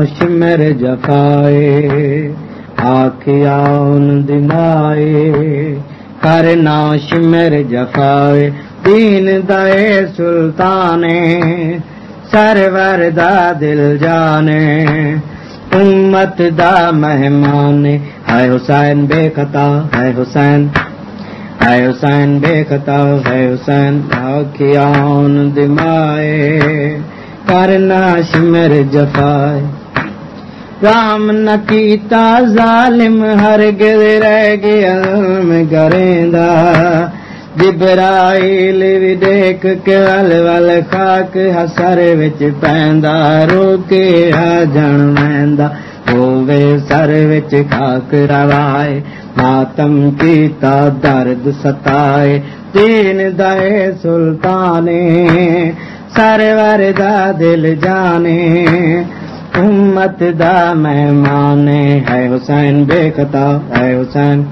شمر جفائے آخیا ان دمائے کرنا شمر جفائے، دین دے سلطانے، سرور دا دل جانے۔ امت دا مہمان ہے حسین بے خطا ہے حسین۔ ہے حسین بے خطا ہے حسین۔ آخیان دمائے کرنا شمر جفائے۔ رام نکیتا ظالم ہر گر رہ گیا، میں گریندا۔ جبرائیل بھی دیکھ کے ول ول خاک ہسر وچ پیندا، رو کے آ جن میندا ہووے سر وچ خاک روائے، ماتم کیتا، درد ستائے۔ دین دے سلطانے، سرور دا دل جانے۔ امت دا مہمان ہے حسین بے خطا ہے حسین